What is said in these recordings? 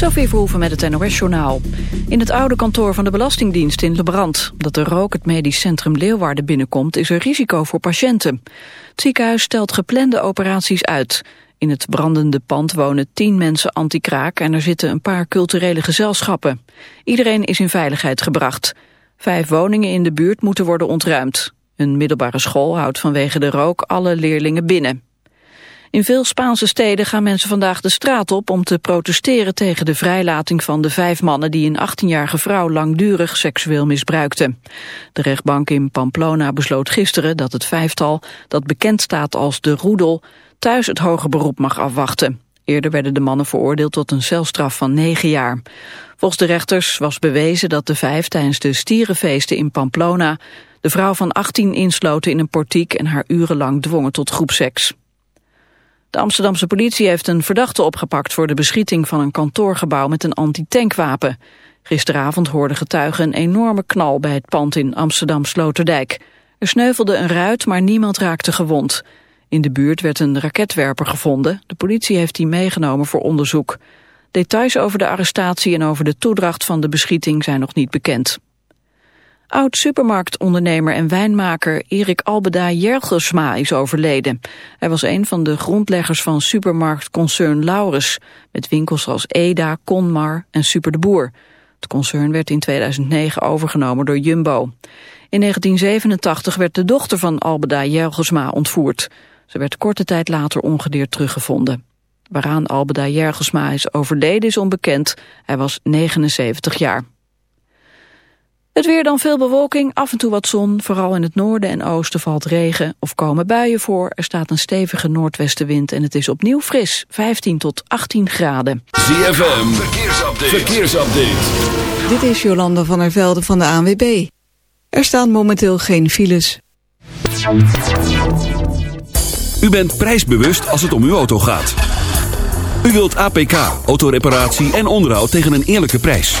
Sophie Verhoeven met het NOS-journaal. In het oude kantoor van de Belastingdienst in Lebrand... dat de rook het medisch centrum Leeuwarden binnenkomt... is er risico voor patiënten. Het ziekenhuis stelt geplande operaties uit. In het brandende pand wonen tien mensen anti-kraak... en er zitten een paar culturele gezelschappen. Iedereen is in veiligheid gebracht. Vijf woningen in de buurt moeten worden ontruimd. Een middelbare school houdt vanwege de rook alle leerlingen binnen. In veel Spaanse steden gaan mensen vandaag de straat op om te protesteren tegen de vrijlating van de vijf mannen die een 18-jarige vrouw langdurig seksueel misbruikten. De rechtbank in Pamplona besloot gisteren dat het vijftal, dat bekend staat als de roedel, thuis het hoger beroep mag afwachten. Eerder werden de mannen veroordeeld tot een celstraf van negen jaar. Volgens de rechters was bewezen dat de vijf tijdens de stierenfeesten in Pamplona de vrouw van 18 insloten in een portiek en haar urenlang dwongen tot groepseks. De Amsterdamse politie heeft een verdachte opgepakt voor de beschieting van een kantoorgebouw met een antitankwapen. Gisteravond hoorden getuigen een enorme knal bij het pand in Amsterdam-Sloterdijk. Er sneuvelde een ruit, maar niemand raakte gewond. In de buurt werd een raketwerper gevonden. De politie heeft die meegenomen voor onderzoek. Details over de arrestatie en over de toedracht van de beschieting zijn nog niet bekend. Oud-supermarktondernemer en wijnmaker Erik Albeda Jergelsma is overleden. Hij was een van de grondleggers van supermarktconcern Laurens... met winkels als Eda, Conmar en Super de Boer. Het concern werd in 2009 overgenomen door Jumbo. In 1987 werd de dochter van Albeda Jergelsma ontvoerd. Ze werd korte tijd later ongedeerd teruggevonden. Waaraan Albeda Jergelsma is overleden is onbekend. Hij was 79 jaar. Het weer dan veel bewolking, af en toe wat zon. Vooral in het noorden en oosten valt regen of komen buien voor. Er staat een stevige noordwestenwind en het is opnieuw fris. 15 tot 18 graden. ZFM, verkeersupdate. verkeersupdate. Dit is Jolanda van der Velde van de ANWB. Er staan momenteel geen files. U bent prijsbewust als het om uw auto gaat. U wilt APK, autoreparatie en onderhoud tegen een eerlijke prijs.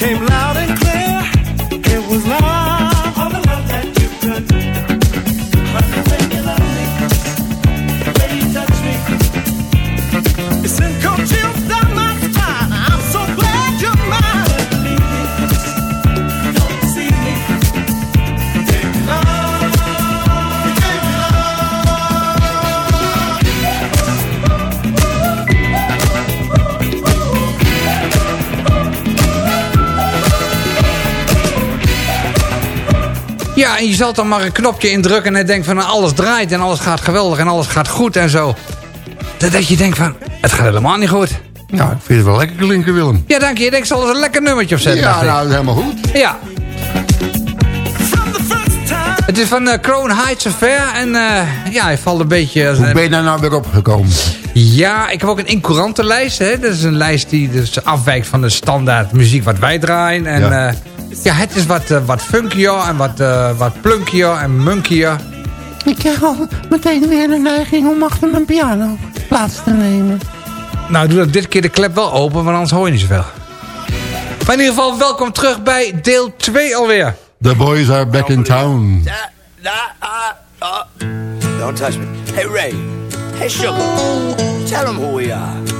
Came loud and. Zal dan maar een knopje indrukken en denkt van nou, alles draait en alles gaat geweldig en alles gaat goed en zo. Dat, dat je denkt van, het gaat helemaal niet goed. Ja, ik vind het wel lekker klinken, Willem. Ja, dank je. Ik denk, ik zal eens een lekker nummertje opzetten. Ja, nou, helemaal goed. ja. Het is van eh Crown Heights Affair en eh, ja, hij valt een beetje... Hoe ben je daar nou weer opgekomen? Ja, ik heb ook een incurante lijst. Hè. Dat is een lijst die dus afwijkt van de standaard muziek wat wij draaien. En Ja. Ja, het is wat, eh, wat funkier en wat, eh wat plunkier en munkier. Ik krijg al meteen weer de neiging om achter mijn piano plaats te nemen. Nou, doe dat dit keer de klep wel open, want anders hoor je niet zoveel. Maar in ieder geval, welkom terug bij deel 2 alweer. The boys are back in town. Don't touch me. Hey, Ray. Hey, Sugar. Tell them who we are.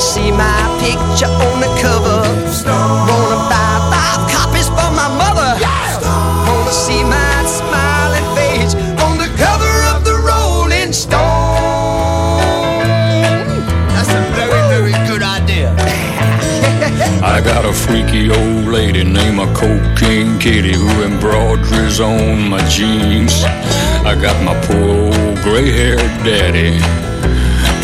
Wanna see my picture on the cover? Stone. Wanna buy five copies for my mother? Yeah. Wanna see my smiling face on the cover of the Rolling Stone? That's a very, very good idea. I got a freaky old lady named a Cocaine Kitty who embroiders on my jeans. I got my poor old gray-haired daddy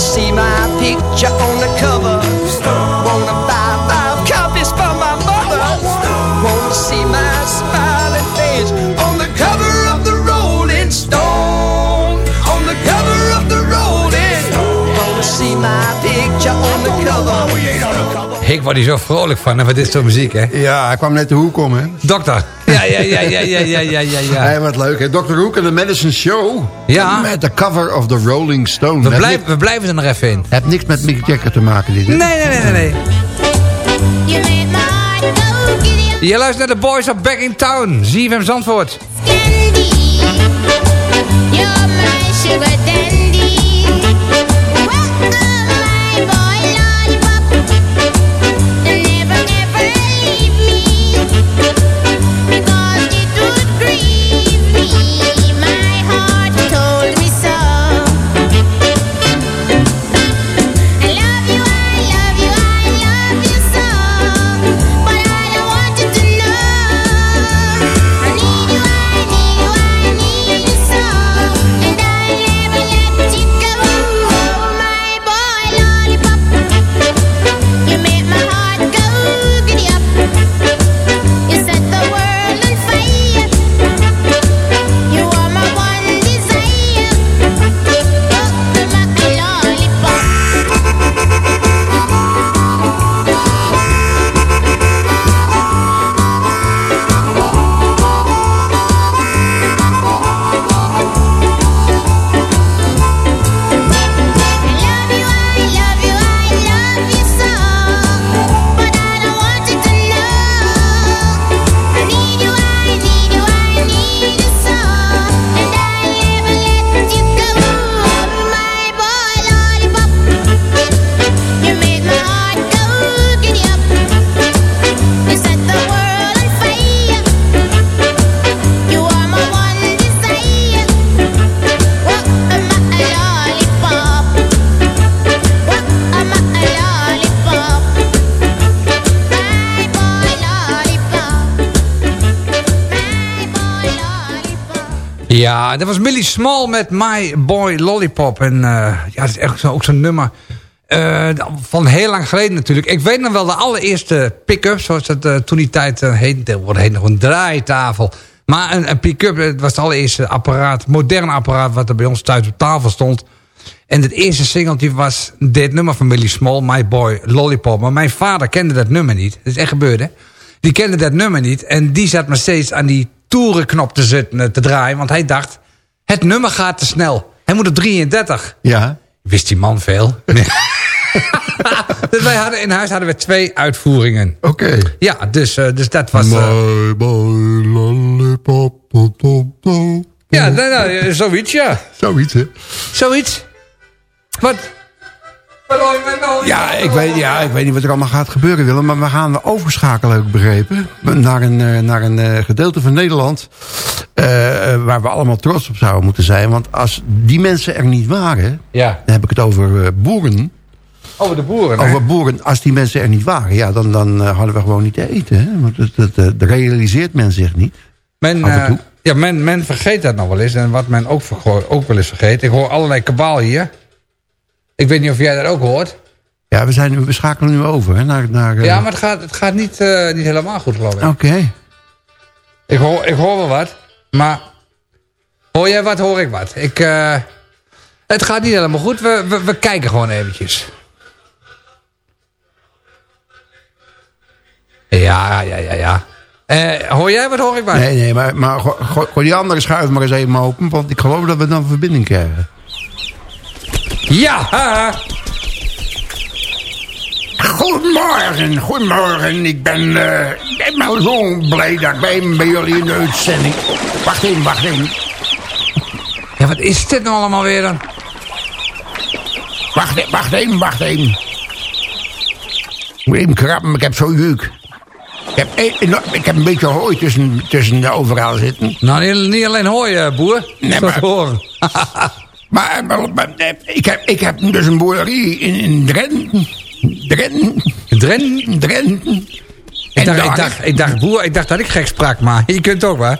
See my picture on the cover? Wanna buy Ik word hier zo vrolijk van, hè, want dit is zo'n muziek, hè? Ja, hij kwam net de hoek om, hè? Dokter. Ja, ja, ja, ja, ja, ja, ja, ja. ja. Hey, wat leuk, hè? Dr. Hoek en de Madison Show. Ja. Met de cover of the Rolling Stone. We, blijven, we blijven er nog even in. heeft niks met Mick Jagger te maken, dit, hè? Nee, nee, nee, nee, nee. Je luistert naar de Boys of Back in Town. ZFM Zandvoort. Ja, dat was Millie Small met My Boy Lollipop. En uh, ja, dat is echt zo, ook zo'n nummer. Uh, van heel lang geleden natuurlijk. Ik weet nog wel de allereerste pick-up, zoals dat uh, toen die tijd heette. Wordt heet nog een draaitafel. Maar een, pick-up, het was het allereerste apparaat, modern apparaat... wat er bij ons thuis op tafel stond. En het eerste singeltje was dit nummer van Billy Small, My Boy Lollipop. Maar mijn vader kende dat nummer niet. Dat is echt gebeurd, hè? Die kende dat nummer niet. En die zat maar steeds aan die toerenknop te, zitten, eh, te draaien. Want hij dacht, het nummer gaat te snel. Hij moet op 33. Ja. Wist die man veel. dus wij hadden, in huis hadden we twee uitvoeringen. Oké. Ja, dus, eh, dus dat was... My boy lollipop. pop, pop, pop. ja, nou, nou, eh, zoiets, ja. Zoiets, hè? Zoiets. Wat? Ja ik, weet, ja, ik weet niet wat er allemaal gaat gebeuren, Willem. Maar we gaan overschakelen, heb ik begrepen. Naar een, eh, naar een eh, gedeelte van Nederland... eh, waar we allemaal trots op zouden moeten zijn. Want als die mensen er niet waren... Ja, dan heb ik het over boeren. over de boeren, hè? Over boeren, als die mensen er niet waren... ja, dan, dan hadden we gewoon niet te eten. Hè? Want dat, dat, dat realiseert men zich niet. Men, Af en eh, toe. ja, men, men vergeet dat nog wel eens. En wat men ook, ook wel eens vergeet. Ik hoor allerlei kabaal hier. Ik weet niet of jij dat ook hoort. Ja, we, zijn, we schakelen nu over hè, naar... naar eh, Ja, maar het gaat, het gaat niet, eh, niet helemaal goed, geloof ik. Oké. Ik, hoor, ik hoor wel wat. Maar hoor jij wat, hoor ik wat. Ik, eh, het gaat niet helemaal goed. We, we, we kijken gewoon eventjes. Ja, ja, ja, ja. Hoor jij wat, hoor ik wat? Nee, nee, maar, maar gooi, gooi- gooi die andere schuif maar eens even open. Want ik geloof dat we dan verbinding krijgen. Ja! Goedemorgen, goedemorgen. Ik ben, eh, ik ben zo blij dat ik bij, bij jullie in de uitzending... Wacht even, wacht even. Ja, wat is dit nou allemaal weer dan? Wacht, e- wacht even, wacht even. Ik moet even krabben, ik heb zo'n jeuk. Ik heb, een- ik heb een beetje hooi tussen, tussen de overal zitten. Nou, niet, niet alleen hoor je, boer. Nee, maar- horen. Maar, maar- maar, eh, ik, heb, ik heb dus een boerderie in, in Drenthe. Drenthe, Dren? Drenthe. Ik dacht, ik, dacht, ik dacht, boer, ik dacht dat ik gek sprak, maar je kunt ook, hè?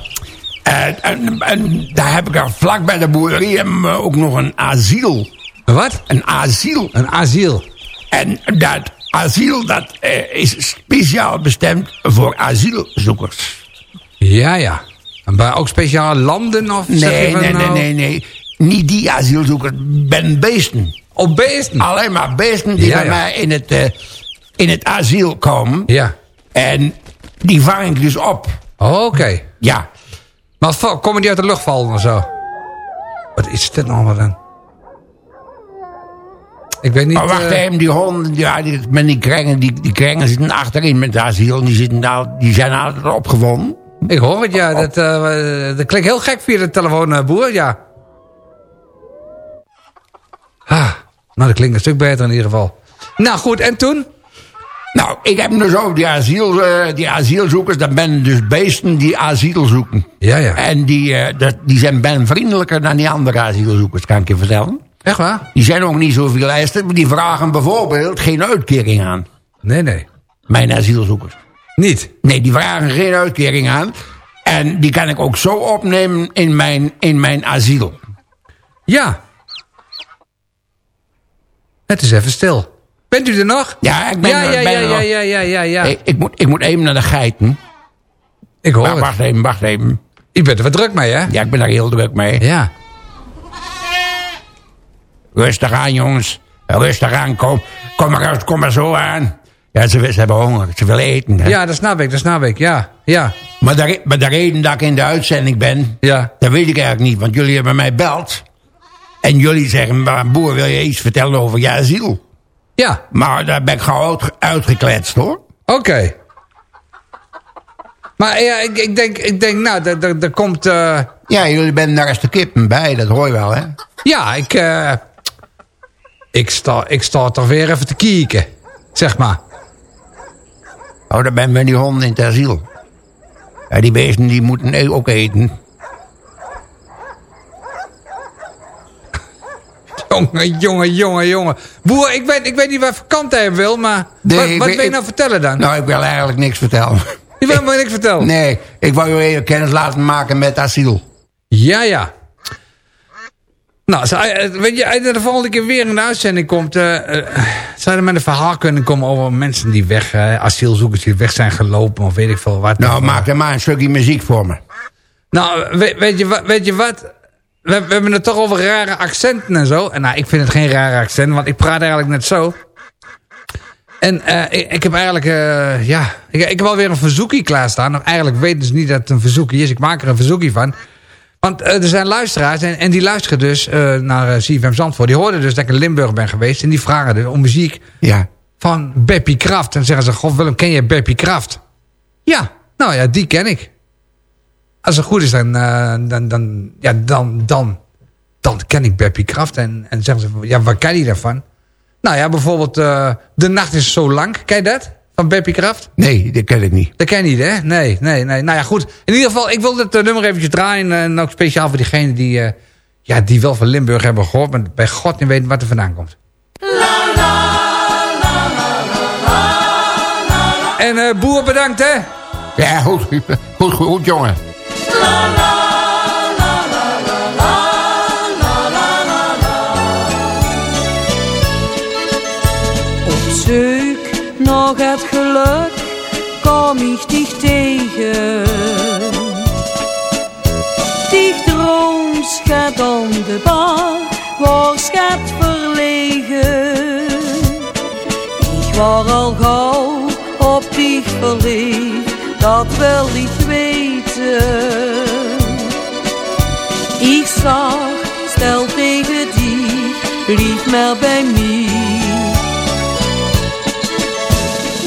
En, en, en daar heb ik er vlak bij de boerderie we ook nog een asiel. Wat? Een asiel. Een asiel. En dat asiel dat, eh, is speciaal bestemd voor asielzoekers. Ja, ja. Bij ook speciale landen of Nee, nee, nee, nou- nee, nee. Niet die asielzoekers, ben beesten. Op beesten? Alleen maar beesten die Ja, bij ja. mij in het, eh, in het asiel komen. Ja. En die vang ik dus op. Oké. Ja. Maar komen die uit de lucht vallen of zo? Wat is dit nou dan? Ik weet niet... Maar wacht eh, even, die honden, ja, die, met die krengen, die, die krengen zitten achterin met het asiel. Die, zitten daar, die zijn altijd opgewonden. Ik hoor het, ja. Dat, eh, dat klinkt heel gek via de telefoon, boer, ja. Ah, nou, dat klinkt een stuk beter in ieder geval. Nou goed, en toen? Nou, ik heb dus over die, asiel, eh, die asielzoekers. Dat ben dus beesten die asiel zoeken. Ja, ja. En die, eh, dat, die zijn ben vriendelijker dan die andere asielzoekers, kan ik je vertellen. Echt waar? Die zijn ook niet zoveel. Maar die vragen bijvoorbeeld geen uitkering aan. Nee, nee. Mijn asielzoekers. Niet? Nee, die vragen geen uitkering aan. En die kan ik ook zo opnemen in mijn, in mijn asiel. Ja. Het is even stil. Bent u er nog? Ja, ik ben ja, er, ja, ben ja, er ja, nog. ja, ja, ja, ja. Ik, ik, moet, ik moet even naar de geiten. Ik hoor Wacht, het. wacht even, wacht even. U bent er wat druk mee, hè? Ja, ik ben daar heel druk mee. Ja. Rustig aan, jongens. Rustig aan, kom. Kom maar, kom maar zo aan. Ja, ze, ze hebben honger, ze willen eten. Hè? Ja, dat snap ik, dat snap ik. Ja, ja, Maar, de, maar de reden dat ik in de uitzending ben, ja. dat weet ik eigenlijk niet. Want jullie hebben mij beld. En jullie zeggen, maar boer, wil je iets vertellen over je asiel? Ja, Maar daar ben ik gauw uit, uitgekletst, hoor. oké. Maar ja, ik, ik, denk, ik denk, nou, er- komt... eh, Ja, jullie bent daar eens de kippen bij, dat hoor je wel, hè? ja, ik... eh, ik, sta, ik sta toch weer even te kieken, zeg maar. Oh, dan ben met die honden in het asiel. Ja, die beesten die moeten ook eten. Jongen, jongen, jongen, jongen. Boer, ik weet, ik weet niet waar vakant hij wil, maar... Nee, wat wil je nou vertellen dan? Nou, ik wil eigenlijk niks vertellen. je wil me niks vertellen? Nee, ik wou je even kennis laten maken met asiel. Ja, ja. Nou, zou, eh, weet je, als je de volgende keer weer in de uitzending komt... eh, eh, zou er met een verhaal kunnen komen over mensen die weg... eh, asielzoekers die weg zijn gelopen of weet ik veel wat. Nou, maak er maar een stukje muziek voor me. Nou, weet, weet, je, wat- weet je wat? We, we hebben het toch over rare accenten en zo. En nou, ik vind het geen rare accent, want ik praat eigenlijk net zo. En eh, ik, ik heb eigenlijk, eh, ja, ik, ik heb alweer een verzoekie klaarstaan. Eigenlijk weten ze niet dat het een verzoekie is. Ik maak er een verzoekie van. Want eh, er zijn luisteraars en, en die luisteren dus naar CFM Zandvoort. Die hoorden dus dat ik in Limburg ben geweest. En die vragen dus om muziek Ja. van Beppie Kraft. En zeggen ze, god Willem, ken je Beppie Kraft? Ja, nou ja, die ken ik. Als het goed is, dan, eh, dan, dan, ja, dan, dan, dan ken ik Beppie Kraft. En, en zeggen ze, ja, waar ken je daarvan? Nou ja, bijvoorbeeld eh, De Nacht is zo lang. Ken je dat? Van Beppie Kraft? Nee, dat ken ik niet. Dat ken je niet, hè? Nee, nee, nee. Nou ja, goed. In ieder geval, ik wil dit eh, nummer eventjes draaien. En ook speciaal voor diegenen die, ja, die wel van Limburg hebben gehoord... maar bij God niet weten wat er vandaan komt. En Boer, bedankt, hè? Ja, goed, goed, goed, goed jongen. War al gauw op dich verliefd, dat wil ik weten. Ik zag, stel tegen die, maar bij mij.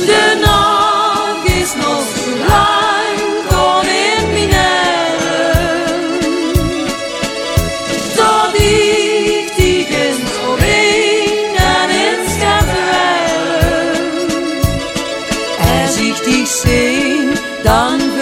De nacht is nog lang, kon in mijn heren. Tot ik die kind en in rijden. Als ik dich zie, dan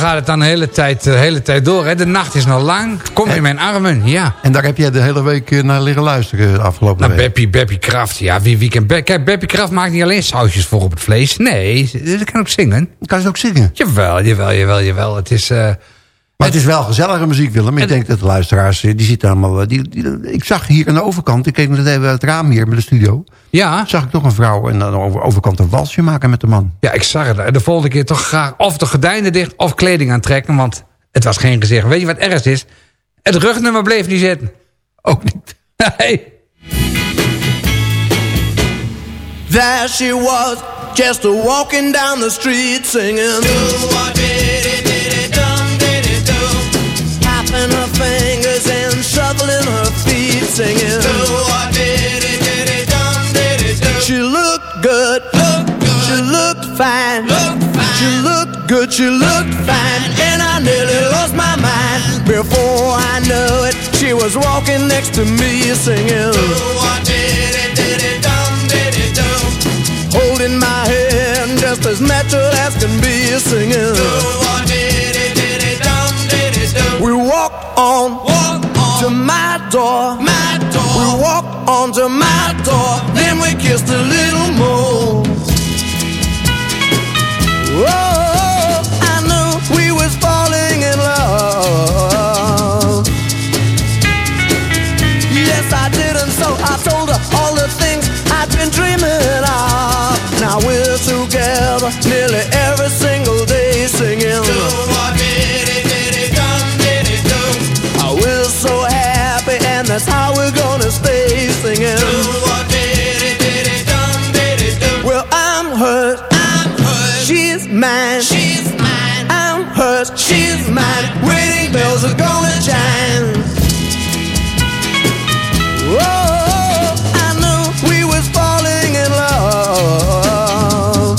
gaat het dan de hele tijd, de hele tijd door. Hè? De nacht is nog lang. Kom in mijn armen, ja. En daar heb jij de hele week eh, naar liggen luisteren de afgelopen Nou, week. Beppie, Beppie Kraft. Ja, wie, wie kan... Be Kijk, Beppie Kraft maakt niet alleen sausjes voor op het vlees. Nee, ze kan ook zingen. Kan ze ook zingen? Jawel, jawel, jawel, jawel. Het is... eh, Maar het is wel gezellige muziek, Willem. Ik denk dat de luisteraars, eh, die zitten allemaal... eh, Die, die- ik zag hier aan de overkant, ik keek net even uit het raam hier met de studio... ja, zag ik toch een vrouw en aan de over- overkant een walsje maken met de man. ja, ik zag het. De volgende keer toch graag of de gordijnen dicht of kleding aantrekken. Want het was geen gezicht. Weet je wat ergst is? Het rugnummer bleef niet zitten. Ook niet. Nee. There she was, just a walking down the street singing. Tapping singing. She looked good, she looked fine, she looked good, she looked fine, and I nearly lost my mind. Before I knew it, she was walking next to me singing. Holding my hand just as natural as can be singing. We walked on, to my door. My door. We walked on to my door. Then we kissed a little more. Oh, I knew we was falling in love. Yes, I did, and so I told her all the things I'd been dreaming of. Now we're together nearly every mine, she's mine. I'm hers, she's mine. Waiting wedding bells are gonna chime. Whoa, I knew we was falling in love.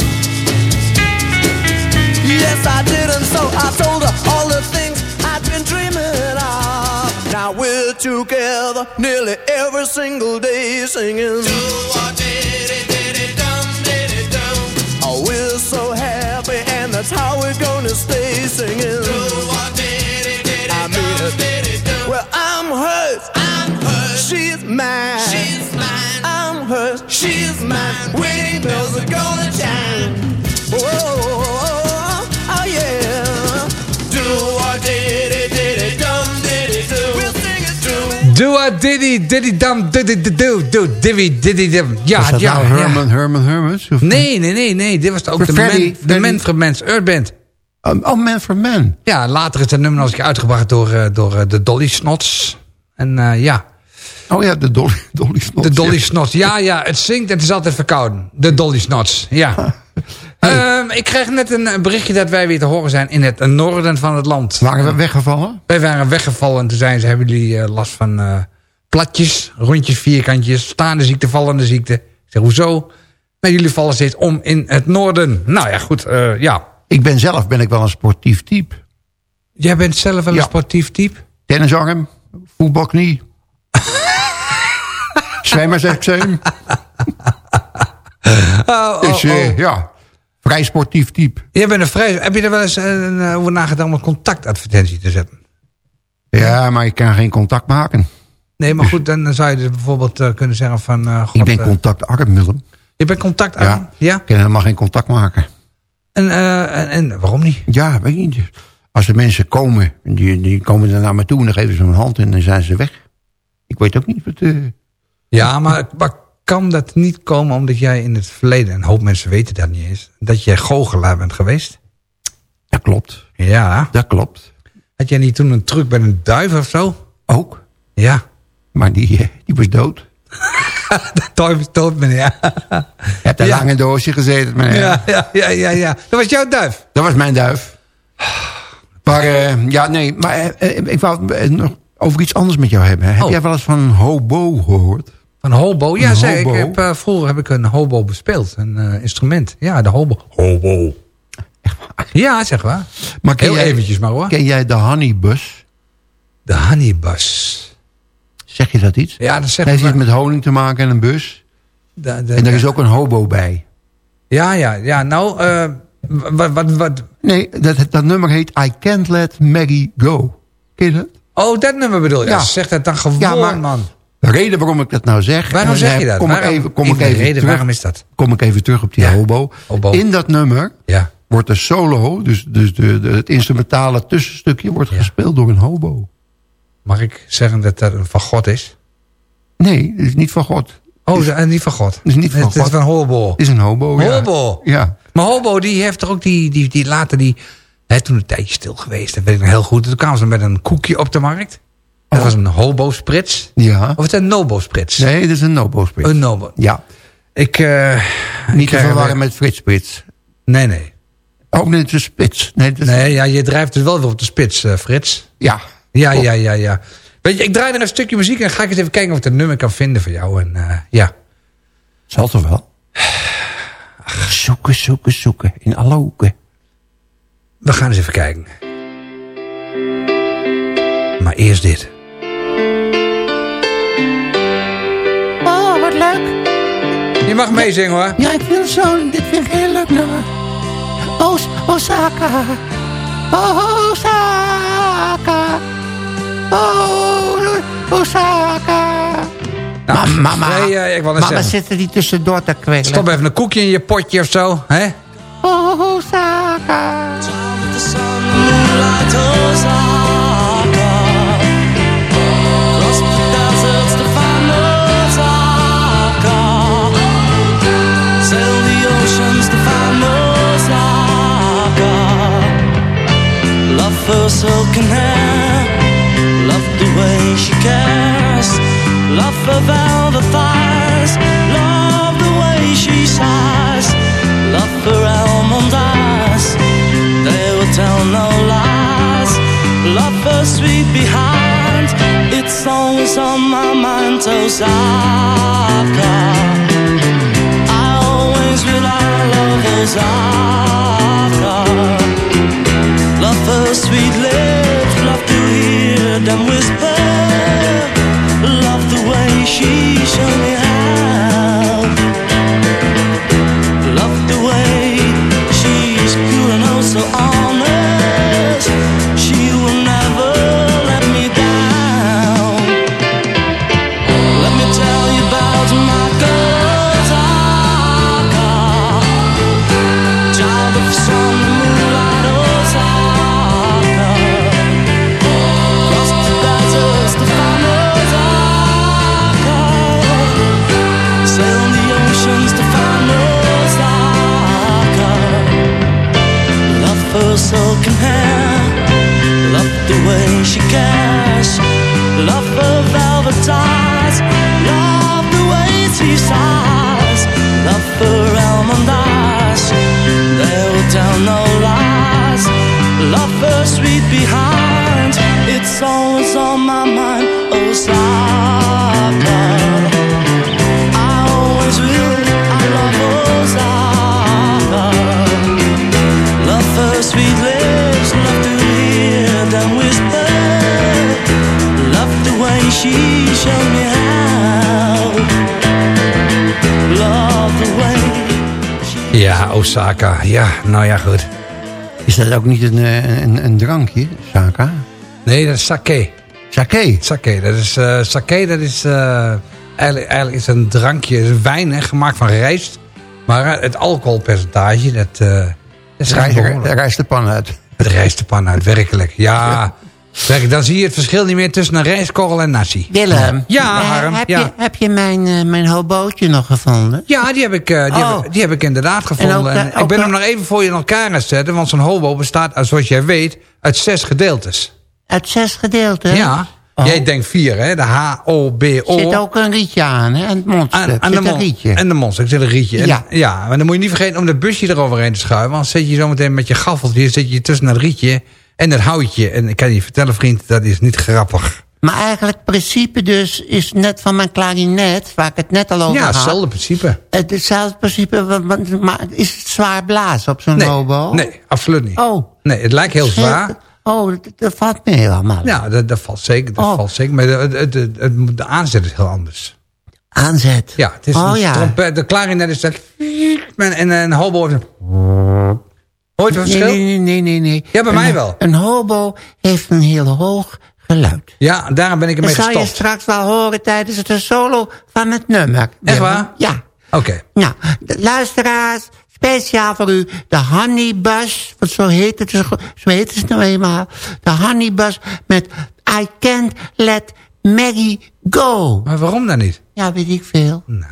Yes, I did, and so I told her all the things I'd been dreaming of. Now we're together nearly every single day singing. Oh, how we're gonna stay singing. I mean, uh, well, I'm hers. I'm hers. She's mine. She's mine. I'm hers. She's mine. Wedding bells are gonna it do. Do a diddy, diddy dum, diddy divvy, diddy dum. Ja, Was dat ja, nou ja. Herman, Herman Hermits? Of- Nee, nee, nee, nee. Dit was ook de, Man, de Freddy. Manfred Mans Earth Band. Oh, Man for Man. Ja, later is dat nummer een keer uitgebracht door, eh, door eh, de Dolly Snots. En eh, ja, Oh ja, de Dolly, Dolly Snots. de Dolly ja. Snots. Ja, ja, het zingt en het is altijd verkouden. De Dolly Snots, ja. Ehm, ik kreeg net een eh, berichtje dat wij weer te horen zijn in het noorden van het land. Waren we weggevallen? Wij waren weggevallen en toen zeiden ze, hebben jullie eh, last van eh, platjes, rondjes, vierkantjes, staande ziekte, vallende ziekte? Ik zeg, hoezo? Nou, jullie vallen steeds om in het noorden. Nou ja, goed, eh, ja. Ik ben zelf ben ik wel een sportief type. Jij bent zelf wel Ja. een sportief type? Tennisarm, voetbalknie. Zwemmersexeem. Oh, oh, Dus eh, oh. ja, vrij sportief type. Jij bent een vrij... Heb je er wel eens eh, over nagedacht om een contactadvertentie te zetten? Ja, maar ik kan geen contact maken. Nee, maar goed, dan zou je dus bijvoorbeeld eh, kunnen zeggen van... eh, God, ik ben eh, contactarm, Willem. je bent contactarm? Ja. Ja. Ik kan helemaal geen contact maken. En, eh, en, en waarom niet? Ja, weet je niet. Als er mensen komen, die, die komen dan naar me toe... en dan geven ze een hand en dan zijn ze weg. Ik weet ook niet wat... eh, Ja, maar, maar kan dat niet komen omdat jij in het verleden... een hoop mensen weten dat niet eens... dat jij goochelaar bent geweest? dat klopt, Ja. dat klopt. Had jij niet toen een truc bij een duif of zo? Ook. Ja. Maar die, eh, die was dood. De duif is dood, meneer. Je hebt een Ja. lange doosje gezeten, meneer. Ja, ja, ja, ja, ja. Dat was jouw duif. Dat was mijn duif. Maar eh, ja, nee, maar eh, ik wou het nog over iets anders met jou hebben. Heb Oh. jij wel eens van een hobo gehoord? Een hobo? Ja, Een zeg, ik heb, eh, vroeger heb ik een hobo bespeeld. Een eh, instrument. Ja, de hobo. Hobo. Ja, zeg maar. Maar ken Heel jij, eventjes maar hoor. Ken jij de honeybus? De honeybus. Zeg je dat iets? Ja, dat zeg Het heeft iets met honing te maken en een bus. De- de- En er is ook een hobo bij. Ja, ja, ja. Nou, eh, wat, wat, wat... Nee, dat, dat nummer heet I Can't Let Maggie Go. Ken je dat? Oh, dat nummer bedoel je? Ja. Ja. Zeg dat dan gewoon, Ja, maar- man. De reden waarom ik dat nou zeg... Waarom en zeg je dat? Kom waarom, ik even, kom ik even reden, terug, waarom is dat? kom ik even terug op die Ja. hobo. Hobo. In dat nummer Ja. wordt de solo, dus, dus de, de, het instrumentale tussenstukje... wordt Ja. gespeeld door een hobo. Mag ik zeggen dat dat een van God is? Nee, dat is niet van God. Oh, eh, niet van God. Is niet van Het is van hobo. Het is een hobo, ja. Hobo? Ja. Maar Hobo, die heeft er ook die, die, die later die... Is toen een tijdje stil geweest, dat weet ik nog heel goed. Toen kwamen ze met een koekje op de markt. Dat Oh. was een hobo-sprits. Ja. Of is dat een nobo-sprits? Nee, dat is een nobo-sprits. Een nobo. Ja. Ik, eh Niet ik te verwarren met Frits Spits. Nee, nee. Ook niet de spits. Nee, is- Nee, ja, je drijft dus wel weer op de spits, eh, Frits. Ja. Ja, ja, ja, ja. Weet je, ik draai er een stukje muziek en ga ik eens even kijken of ik het nummer kan vinden voor jou. En eh, ja. Zal toch wel? Zoeken, zoeken, zoeken. In alle hoeken. We gaan eens even kijken. Maar eerst dit. Leuk. Je mag meezingen hoor. Ja, ik vind zo. Dit vind ik heel leuk nummer. Os Osaka. Osaka. Oh, Osaka. Nou, mama, nee, ik mama zeggen. zitten die tussendoor te kwelen. Stop even een koekje in je potje of zo. Hè? Osaka. Silken hair, love the way she cares, love her velvet thighs, love the way she sighs, love her almond eyes. They will tell no lies. Love her sweet behind. It's always on my mind, Osaka. I always will, I love her sweet lips, love to hear them whisper. Love the way she showed me tell no lies. Love her sweet behind. It's always on my mind. Oh, Osaka. Ja, Osaka. Ja, nou ja, goed. Is dat ook niet een, eh, een, een drankje, Saka? Nee, dat is sake. Sake? Sake, dat is, eh sake, dat is eh, eigenlijk, eigenlijk is een drankje, is een wijn, hè, gemaakt van rijst. Maar het alcoholpercentage, dat, dat is Rijst- rijst de pan uit. Het rijst de pan uit, werkelijk. Ja, werkelijk, dan zie je het verschil niet meer tussen een rijstkorrel en nasi. Willem. Ja, eh, Harm, heb, ja. Je, heb je mijn, eh, mijn hobootje nog gevonden? Ja, die heb ik, eh, die, Oh. heb, ik- die heb ik inderdaad gevonden. En ook, En ik ben hem nog even voor je in elkaar aan het zetten. Want zo'n hobo bestaat, zoals jij weet, uit zes gedeeltes. Uit zes gedeelten? Ja. Oh. Jij denkt vier, hè? De H-O-B-O. Zit ook een rietje aan, hè? En het mondstuk. Aan, aan de Zit een rietje. En de monster, zit een rietje. En, Ja. ja. maar dan moet je niet vergeten om dat busje eroverheen te schuiven. Want zit je zometeen met je gaffeltje zit je tussen dat rietje en dat houtje. En ik kan je vertellen, vriend, dat is niet grappig. Maar eigenlijk het principe dus is net van mijn klarinet, waar ik het net al over Ja, had. hetzelfde principe. Het hetzelfde principe, maar is het zwaar blazen op zo'n Nee, hobo? nee, absoluut niet. Oh. Nee, het lijkt heel zwaar. Oh, dat, valt mee allemaal. Ja, dat, dat valt zeker. Dat Oh. valt zeker. Maar de, het- het- het- de aanzet is heel anders. Aanzet. Ja, het is Oh, een ja. trompet. De klarinet is dat... En, en een hobo een... Nee, verschil? nee, nee, nee, nee. Ja, bij Een- mij wel. Een hobo heeft een heel hoog geluid. Ja, daarom ben ik Dat ermee zal je gestopt. straks wel horen tijdens het solo van het nummer. Echt waar? Ja. Oké. Nou, luisteraars, speciaal voor u, de Honeybus, want zo heet het, zo heet het nou eenmaal. De Honeybus met I Can't Let Maggie Go. Maar waarom dan niet? Ja, weet ik veel. Nou.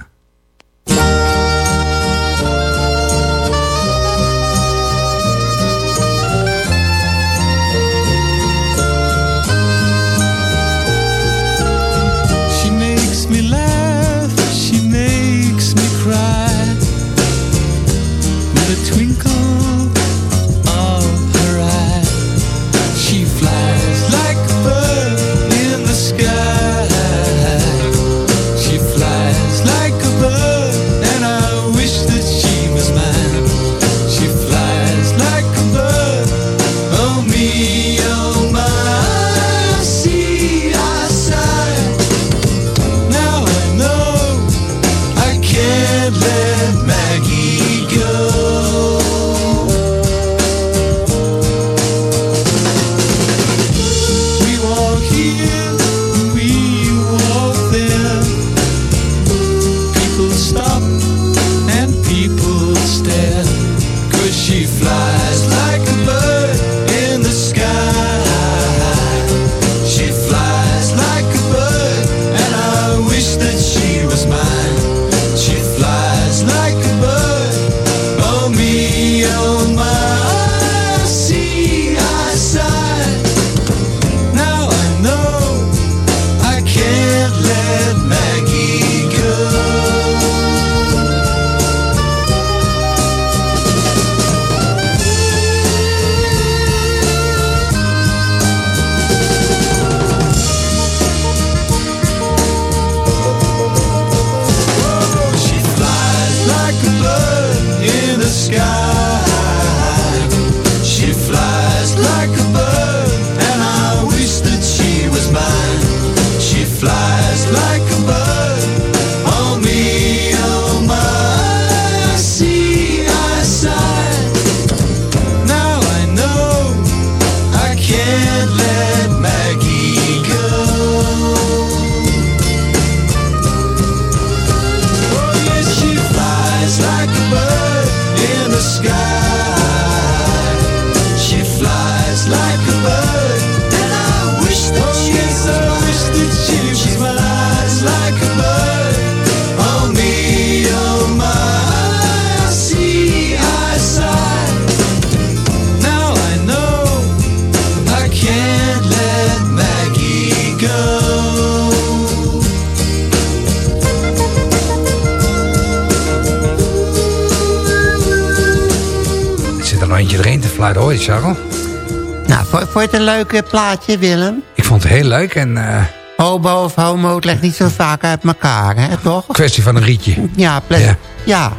Leuk plaatje, Willem? Ik vond het heel leuk en... eh, Hobo of homo, het legt niet zo vaak uit elkaar, hè, toch? kwestie van een rietje. Ja, Ja. ja.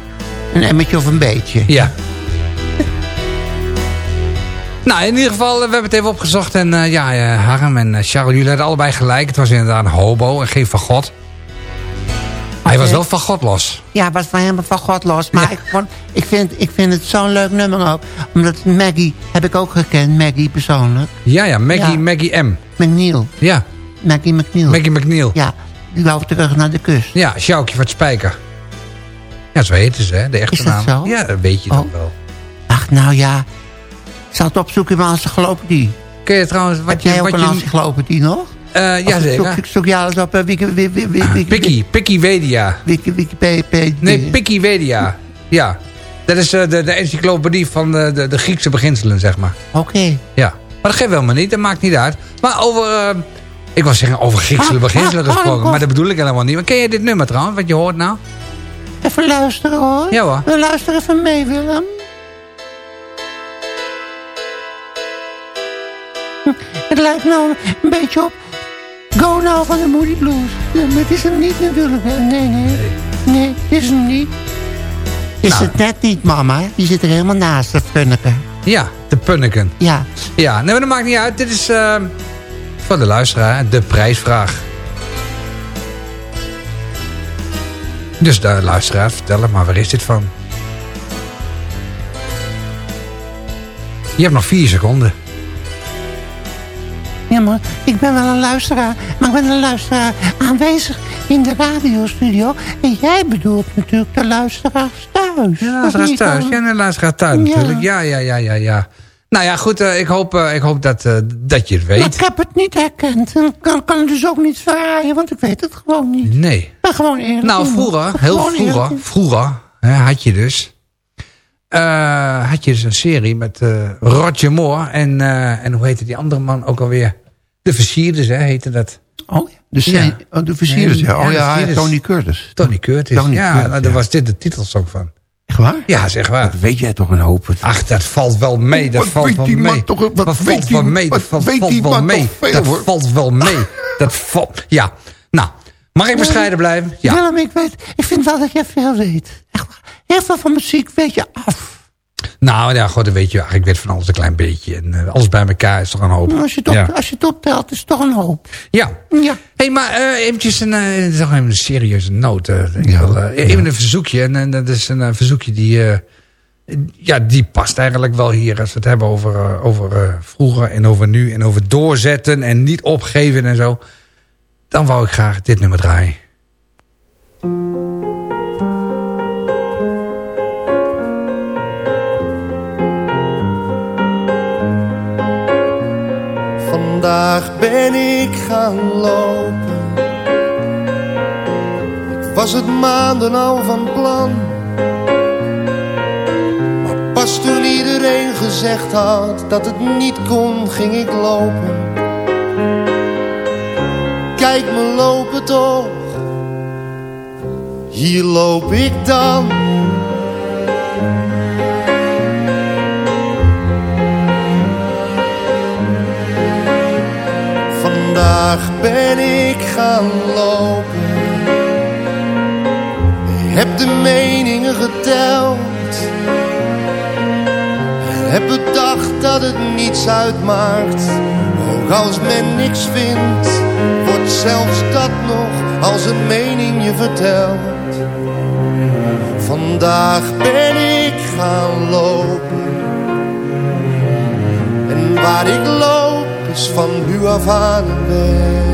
Een emmertje of een beetje. Ja. nou, in ieder geval, eh, we hebben het even opgezocht. En eh, ja, eh, Harm en Charles, jullie hadden allebei gelijk. Het was inderdaad een hobo en geen van God. Wel van God los. Ja, was van helemaal van God los. Maar ik, vond, ik, vind, ik vind het zo'n leuk nummer ook. Omdat Maggie heb ik ook gekend, Maggie persoonlijk. Ja, ja, Maggie, Ja. Maggie M. McNeil. Ja, Maggie McNeil. Maggie McNeil. Ja, die wou terug naar de kust. Ja, Sjoukje van het Spijker. Ja, zo heette ze, hè, de echte Is dat naam. zo? Ja, dat weet je dan Oh. wel. Ach, nou ja. Ik zal het opzoeken in mijn encyclopedie. Kun je trouwens... Wat Heb jij je, ook wat een je, encyclopedie nog? Eh, Of ja, zeker. Zoek, alles op uh, wiki, wiki, wiki, wiki, Pikkie, Pikkiewedia. wiki, Wikipedia. Nee, Pikkiewedia. Ja. Dat is eh, de, de encyclopedie van de, de, de Griekse beginselen, zeg maar. Oké. Ja. Maar dat geeft helemaal niet, dat maakt niet uit. Maar over... eh, ik wil zeggen over Griekse Ah, beginselen ah, ah, gesproken, ah. maar dat bedoel ik helemaal niet. Maar ken je dit nummer trouwens, wat je hoort nou? Even luisteren hoor. Ja hoor. We luisteren even mee, Willem. Hm, Het lijkt nou een beetje op Go Now van de Moody Blues. Ja, maar het is hem niet natuurlijk. Nee, nee. Nee, het is hem niet. Is Nou. het net niet, mama? Die zit er helemaal naast, dat Funneke. Ja, de Punneken. Ja. Ja, nee, maar dat maakt niet uit. Dit is eh, voor de luisteraar de prijsvraag. Dus de luisteraar, vertel het maar, waar is dit van? Je hebt nog vier seconden. Ja, maar ik ben wel een luisteraar. Maar ik ben een luisteraar aanwezig in de radiostudio. En jij bedoelt natuurlijk de luisteraars thuis. Of luisteraars thuis. Ja, de luisteraar thuis Ja. natuurlijk. Ja, ja, ja, ja, ja. Nou ja, goed, eh, ik hoop, eh, ik hoop dat, eh, dat je het Maar weet. ik heb het niet herkend. En ik kan, kan het dus ook niet verraaien, want ik weet het gewoon niet. Nee. Ben gewoon eerlijk. Nou, vroeger, heel vroeger, vroeger hè, had je dus... had je dus een serie met Roger Moore en, en hoe heette die andere man ook alweer? De Versierders, hè, heette dat. Oh, de, Ja. oh, de versierders. Ja, Ja, oh ja. Tony Curtis. Tony Curtis. Tony ja, Curtis, nou, daar was dit de titelsong van. Echt waar? Ja, zeg waar. Dat weet jij toch een hoop. Ach, dat valt wel mee. Dat Wat valt wel mee. toch- wat dat valt wel mee. Dat valt, wel mee. Dat valt wel mee. Dat valt... Ja. Nou, mag ik bescheiden blijven? Ja. Willem, ik, weet, ik vind wel dat jij veel weet. Echt waar. Heel veel van muziek weet je af. Nou ja, goed, dan weet je, ik weet van alles een klein beetje. En eh, alles bij elkaar is toch een hoop. Als je het, op, ja. als je het optelt, is het toch een hoop. ja. Ja. hey, maar eh, eventjes een, is nog even een serieuze noot. Ja. even een verzoekje. En, en dat is een verzoekje die, ja, die past eigenlijk wel hier. Als we het hebben over, over vroeger en over nu. En over doorzetten en niet opgeven en zo. Dan wou ik graag dit nummer draaien. Vandaag ben ik gaan lopen. Ik was het maanden al van plan. Maar pas toen iedereen gezegd had dat het niet kon, ging ik lopen. Kijk me lopen toch. Hier loop ik dan. Vandaag ben ik gaan lopen. Heb de meningen geteld. En heb bedacht dat het niets uitmaakt. Ook als men niks vindt, wordt zelfs dat nog als een mening je vertelt. Vandaag ben ik gaan lopen. En waar ik loop van nu af aan weg.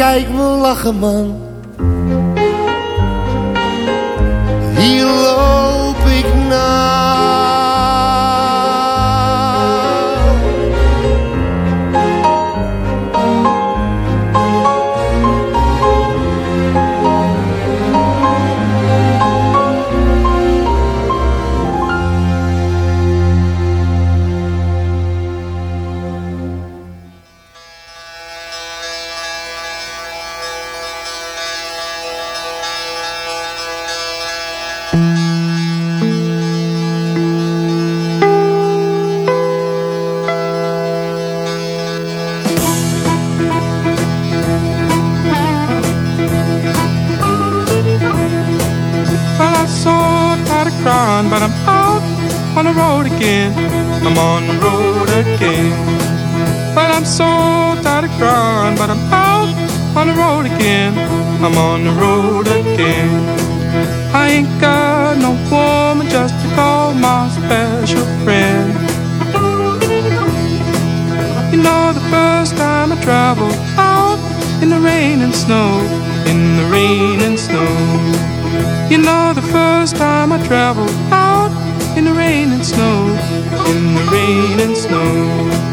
Kijk me lachen man. Hier loop ik naar again. I'm on the road again. I ain't got no woman just to call my special friend. You know, the first time I traveled out in the rain and snow, in the rain and snow. You know the first time I traveled out in the rain and snow, in the rain and snow.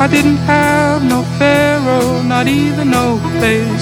I didn't have no pharaoh, not even no place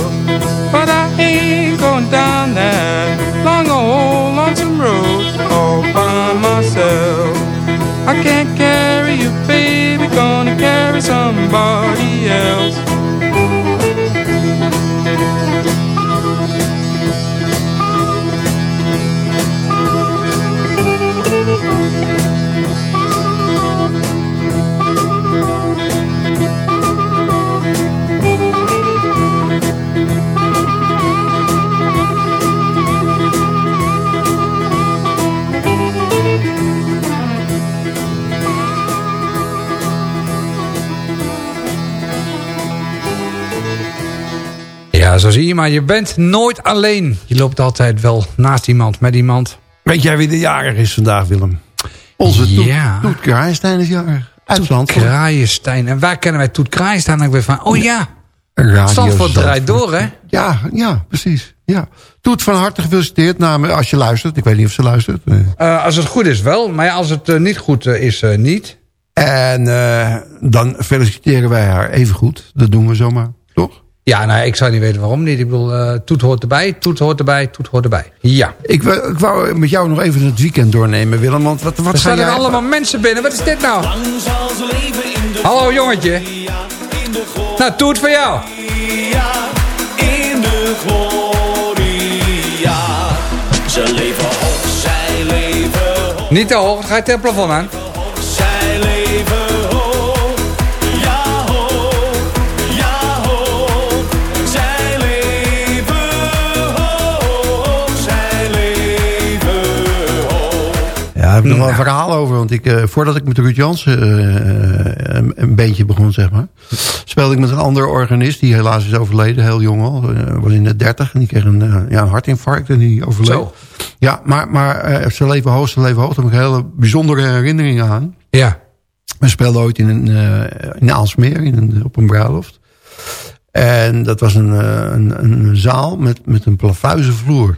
Zo zie je maar. Je bent nooit alleen. Je loopt altijd wel naast iemand, met iemand. Weet jij wie de jarig is vandaag, Willem? Onze Toet, Ja. Toet Kraaienstein is jarig. Uit Toet. Kraaienstein. En waar kennen wij Toet Kraaienstein dan weer van? Oh ja, Radio Zandvoort draait door, hè? Ja, ja, precies. Ja. Toet, van harte gefeliciteerd. Nou, als je luistert. Ik weet niet of ze luistert. Eh, als het goed is wel, maar ja, als het eh, niet goed eh, is, niet. En dan feliciteren wij haar even goed. Dat doen we zomaar, toch? Ja, nou, ik zou niet weten waarom niet. Ik bedoel, eh, Toet hoort erbij, Toet hoort erbij, Toet hoort erbij. Ja. Ik, wou- ik wou met jou nog even het weekend doornemen, Willem. Want wat, wat Er ga jij... er allemaal mensen binnen. Wat is dit nou? Hallo jongetje. Nou, Toet voor jou. in de gloria. Ze leven zij leven Niet te hoog, gaat tegen het plafond aan. Heb ik nog wel een verhaal over. Want ik, eh, voordat ik met Ruud Jansen eh, een, een bandje begon, zeg maar... speelde ik met een andere organist, die helaas is overleden. Heel jong al, eh, was in de dertig. En die kreeg een, eh, ja, een hartinfarct en die overleed. Zo. Ja, maar, maar eh, ze leven hoog, ze leven hoog. Daar heb ik hele bijzondere herinneringen aan. Ja. We speelden ooit in, een, eh, in Aalsmeer in een, op een bruiloft. En dat was een, eh, een, een zaal met, met een plafuizen vloer.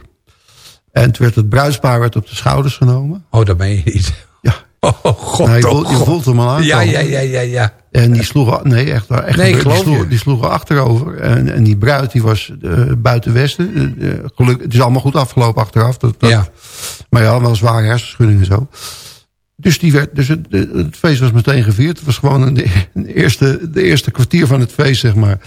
En toen werd het bruidspaar werd op de schouders genomen. Oh, dat ben je niet. Ja. Oh, god. Nou, je, oh, voelt, je God. voelt hem al aan. Ja, ja, ja, ja, ja. En die sloegen, nee, echt, waar, echt Nee, die, sloegen, je. die sloegen achterover. En, en die bruid die was eh, buiten Westen. Eh, eh, geluk, het is allemaal goed afgelopen achteraf. Dat, dat- Ja. Maar ja, wel zware hersenschudding en zo. Dus, die werd, dus het, het feest was meteen gevierd. Het was gewoon de, de eerste, de eerste kwartier van het feest, zeg maar.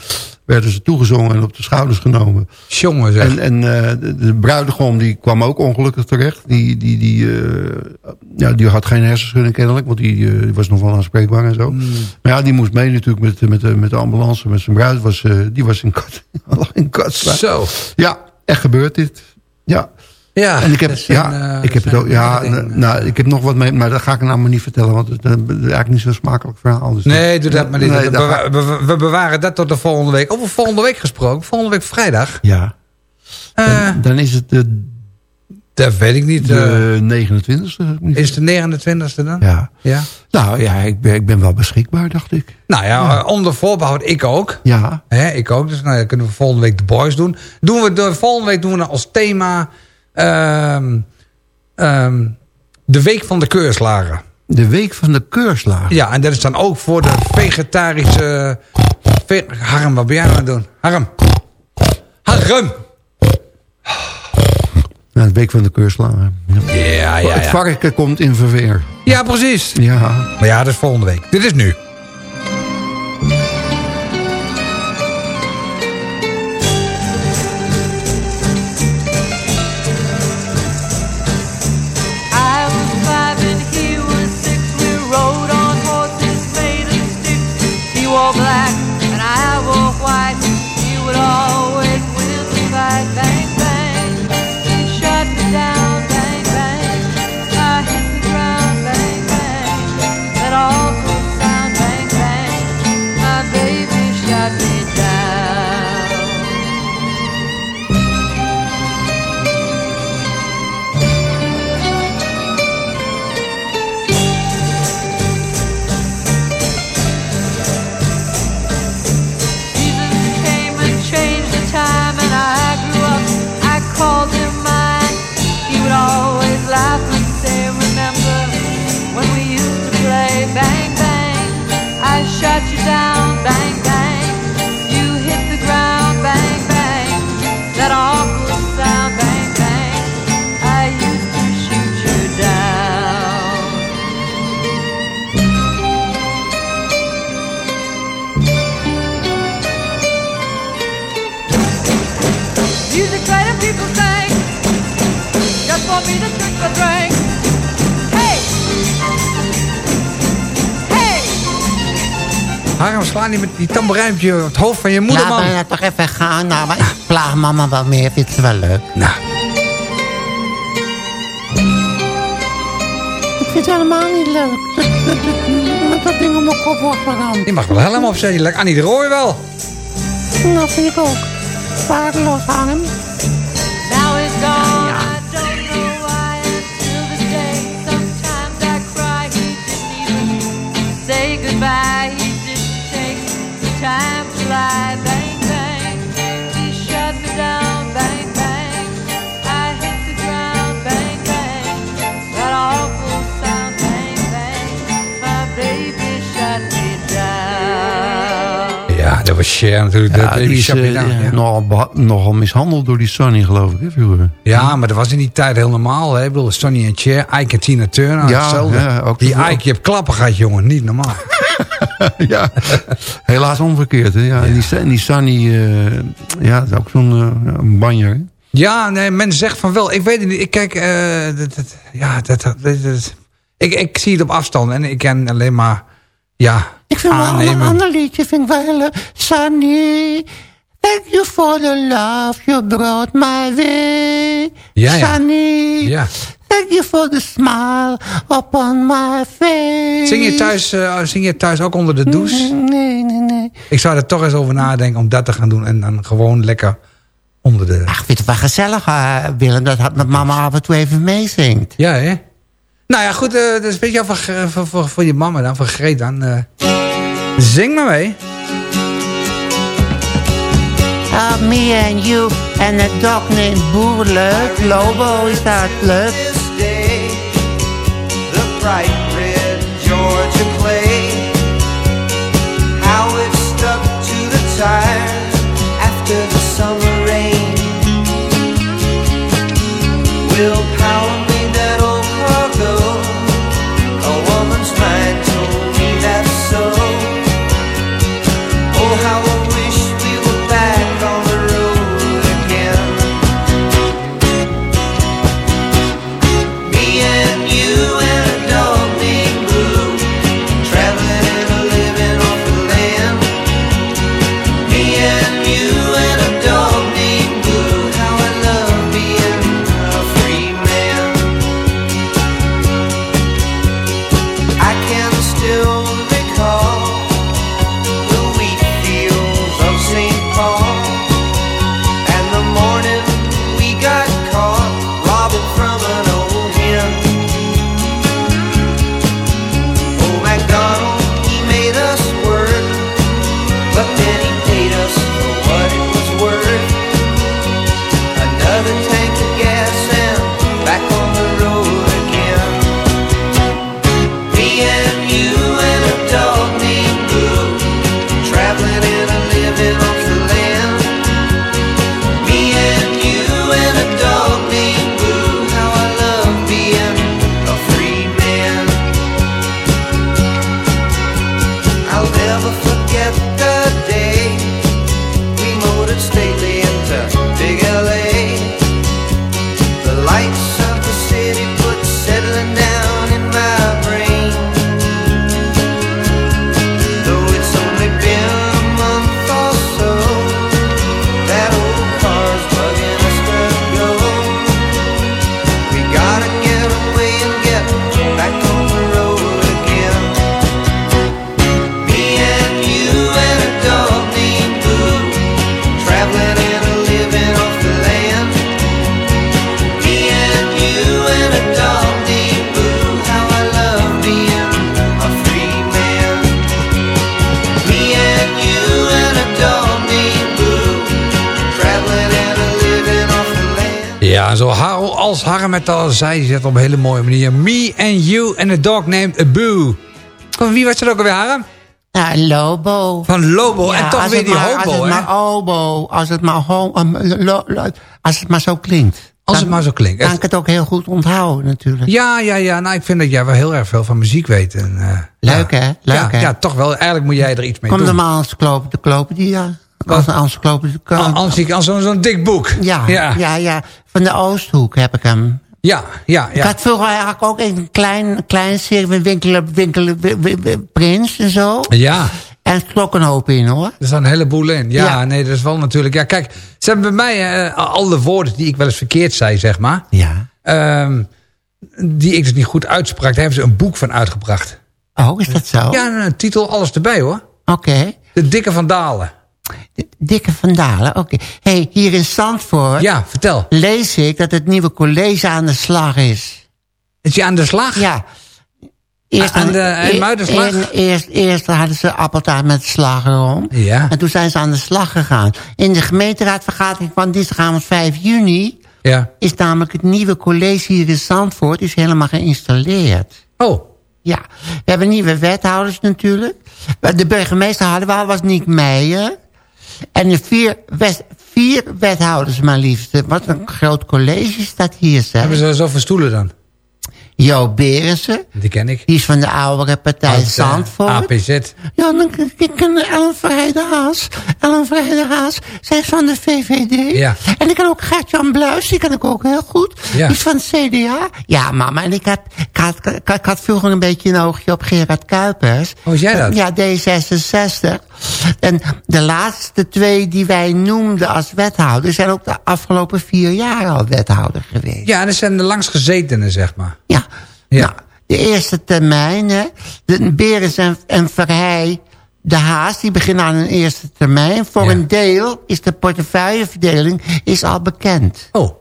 Werden ze toegezongen en op de schouders genomen. Jongen zeg. En, en eh, de, de bruidegom die kwam ook ongelukkig terecht. Die, die, die, eh, ja, die had geen hersenschudding kennelijk, want die, eh, die was nog wel aanspreekbaar en zo. Maar ja, die moest mee natuurlijk met, met, de- met de ambulance. Met zijn bruid was, die was in kat. in Katstra. Zo. Ja, echt gebeurt dit. Ja. Ja. En ik heb, zijn, ja, eh, ik heb het ook, ja, andere dingen. nou, ik heb nog wat mee, maar dat ga ik nou maar niet vertellen, want het, eh, is eigenlijk niet zo'n smakelijk verhaal. Dus Nee, doe dat maar niet. Nee, Dat we, we bewaren dat tot de volgende week. Over volgende week gesproken. Volgende week vrijdag. Ja. Eh, Dan, dan is het de, dat weet ik niet. eh, de 29e. is het de 29e dan? Ja. ja. Nou ja, ik ben, ik ben wel beschikbaar, dacht ik. Nou ja, eh, onder voorbehoud ik ook. Ja. Hè, ik ook. Dus nou, ja, kunnen we volgende week de boys doen. doen we de, volgende week doen we dan als thema... ehm, ehm, de week van de keurslagen. De week van de keurslagen. Ja, en dat is dan ook voor de vegetarische... Ve Harm, wat ben jij aan het doen? Harm. Harm! De week van de keurslagen. Ja. Ja, ja, Het varken komt in verveer. Ja, precies. Ja. Maar ja, dat is volgende week. Dit is nu. Die tamboerijntje op het hoofd van je moeder, Laat man. mij nou toch even gaan. Nou, maar ik plaag mama wel meer. Vindt ze wel leuk. Nou, Ik vind het helemaal niet leuk. Met dat ding om mijn kop wordt veranderd. je mag wel helemaal opzetten. Like Annie de Rooij wel. Nou, vind ik ook. Waardeloos hangen. dat was Cher natuurlijk. Ja, dat, die is, uh, ja. nogal, nogal, mishandeld door die Sonny, geloof ik. Vroeger. Ja, maar dat was in die tijd heel normaal. Hè? Ik bedoel, Sonny en Cher, Ike en Tina Turner. Ja, ja die Ike, je hebt klappen gehad, jongen. Niet normaal. ja, helaas omgekeerd. Hè? Ja, En die, die Sonny, eh, ja, dat is ook zo'n eh, ja, een banjer. hè. Ja, nee, men zegt van wel. Ik weet het niet. Ik kijk, eh, dat, dat- ja, dat, dat, ik, ik zie het op afstand en ik ken alleen maar, ja, Ik vind wel een ander liedje, vind ik wel heel leuk. Sunny, thank you for the love you brought my way. Ja, ja. Sunny, Ja. Thank you for the smile upon my face. Zing je, thuis, eh, zing je thuis ook onder de douche? Nee, nee, nee. Ik zou er toch eens over nadenken om dat te gaan doen. En dan gewoon lekker onder de... Ach, vind het wel gezellig, eh, Willem, dat, dat mama af en toe even meezingt. Ja, hè? Nou ja, goed. eh dat is voor, Gre- voor, voor, voor je mama dan, voor Greet dan. zing maar mee. Uh, me and you and a dog named leuk. Lobo is dat leuk. Bright red Georgia clay, how it stuck to the tires after the summer rain. Will Zei, zet op een hele mooie manier. Me and you and a dog named Boo. Van wie was het ook alweer, Harm? Ja, Lobo. Van Lobo. Ja, en toch als weer die maar- hobo, Als het hè? maar hobo, als het maar, ho, um, als het maar zo klinkt. Als het maar zo klinkt. Kan ik het ook heel goed onthouden natuurlijk. Ja, ja, ja. Nou, ik vind dat jij wel heel erg veel van muziek weet. En, eh, Leuk ja. hè? Leuk ja, hè? ja, toch wel. Eigenlijk moet jij er iets mee Kom doen. maar aan klopen, de klopen die ja. Als een encyclopedie. Al- Als als zo'n zo'n dik boek. Ja, ja, ja, ja. Van de Oosthoek heb ik hem. Ja, ja. Ik ja. had vroeger eigenlijk ook een klein, klein serie met winkelen, winkelen, wi- wi- wi- prins en zo. Ja, En ook een hoop in hoor. er staan een heleboel in. Ja, Ja. nee, dat is wel natuurlijk... Ja, kijk, ze hebben bij mij eh, al de woorden die ik wel eens verkeerd zei, zeg maar... Ja. ehm, die ik dus niet goed uitsprak, daar hebben ze een boek van uitgebracht. Oh, is dat zo? Ja, een titel, alles erbij hoor. Oké. De Dikke van Dalen. Dikke Vandalen, oké. hey, hier in Zandvoort Ja, vertel. lees ik dat het nieuwe college aan de slag is. Is je aan de slag? Ja. Aan de e- IJmuidenslag? e- Eerst, eerst hadden ze appeltaart met slagroom. Ja. En toen zijn ze aan de slag gegaan. In de gemeenteraadvergadering van dinsdagavond 5 juni... Ja. is namelijk het nieuwe college hier in Zandvoort... is helemaal geïnstalleerd. Oh, Ja, we hebben nieuwe wethouders natuurlijk. De burgemeester hadden we al, was Niek Meijer. En vier, vier wethouders, mijn liefste. Wat een groot college staat hier, zeg. Hebben ze zoveel stoelen dan? Jo Berensen. Die ken ik. Die is van de oudere partij Uit, eh, Zandvoort. APZ. Ja, dan ken ik ken Ellen Vrijde Haas. Ellen Vrijde Haas, zij is van de VVD. Ja. En ik ken ook Gert-Jan Bluis, die ken ik ook heel goed. Ja. Die is van het CDA. Ja, mama, en ik had, ik, had, ik, ik had vroeger een beetje een oogje op Gerard Kuipers. Oh, jij dat? Ja, D66. En de laatste twee die wij noemden als wethouder... zijn ook de afgelopen vier jaar al wethouder geweest. Ja, dat zijn de langstgezetenen, zeg maar. Ja. Ja. Nou, de eerste termijn, hè. De Beres en, en Verheij, de Haas, die beginnen aan een eerste termijn. Voor Ja. een deel is de portefeuilleverdeling is al bekend. Oh.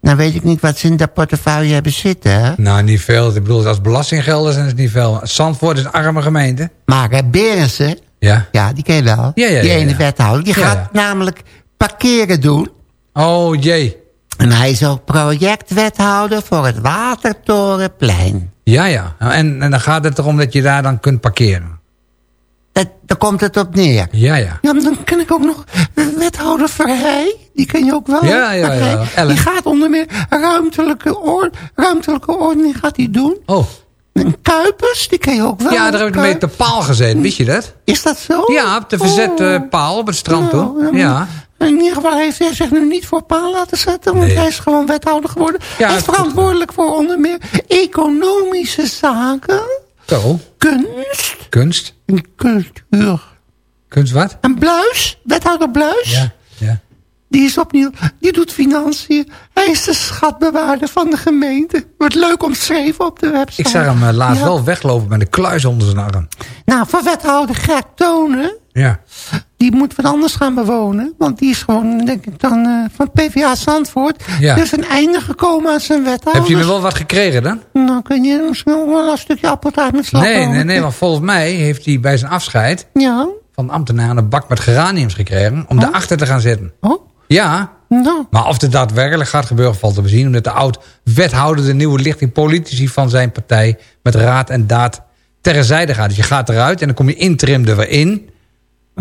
Nou weet ik niet wat ze in dat portefeuille hebben zitten, hè. Nou, niet veel. Ik bedoel, als belastinggelden zijn het niet veel. Zandvoort is een arme gemeente. Maar hè, Berensen, Ja. ja, die ken je wel. Ja, ja, die ene wethouder, die gaat namelijk parkeren doen. Oh, jee. En hij is ook projectwethouder voor het Watertorenplein. Ja, ja. En, en dan gaat het erom dat je daar dan kunt parkeren. Dat, daar komt het op neer. Ja, ja. Ja, dan ken ik ook nog wethouder Verheij. Die ken je ook wel. Ja, ja, ja. Die gaat onder meer ruimtelijke, ruimtelijke ordening gaat hij doen. Oh. En Kuipers, die ken je ook wel. Ja, daar heb ik mee de paal gezeten. Wist je dat? Is dat zo? Ja, op de verzet eh, paal op het strand Nou, ja, maar Ja. In ieder geval heeft hij zich nu niet voor paal laten zetten. Want Nee. hij is gewoon wethouder geworden. Ja, hij is verantwoordelijk voor onder meer economische zaken. Zo. Kunst Kunst. en cultuur. Kunst wat? En Bluis, wethouder Bluis. Ja. ja. Die is opnieuw, die doet financiën. Hij is de schatbewaarder van de gemeente. Wordt leuk omschreven op de website. Ik zag hem eh, laatst Ja. wel weglopen met een kluis onder zijn arm. Nou, voor wethouder Gert Tonen, Ja. die moet wat anders gaan bewonen. Want die is gewoon, denk ik dan, eh, van PvA Zandvoort. Ja. Is een einde gekomen aan zijn wethouder. Heb je er wel wat gekregen dan? Nou, kun je misschien nog wel een stukje appeltaart met slagroom. Nee, nee, nee. Want volgens mij heeft hij bij zijn afscheid Ja, van de ambtenaar een bak met geraniums gekregen. Om daarachter te gaan zitten. oh, Ja. nou. Maar of dit daadwerkelijk gaat gebeuren valt te bezien. Omdat de oud-wethouder de nieuwe lichting politici van zijn partij... met raad en daad terzijde gaat. Dus je gaat eruit en dan kom je interim er weer in.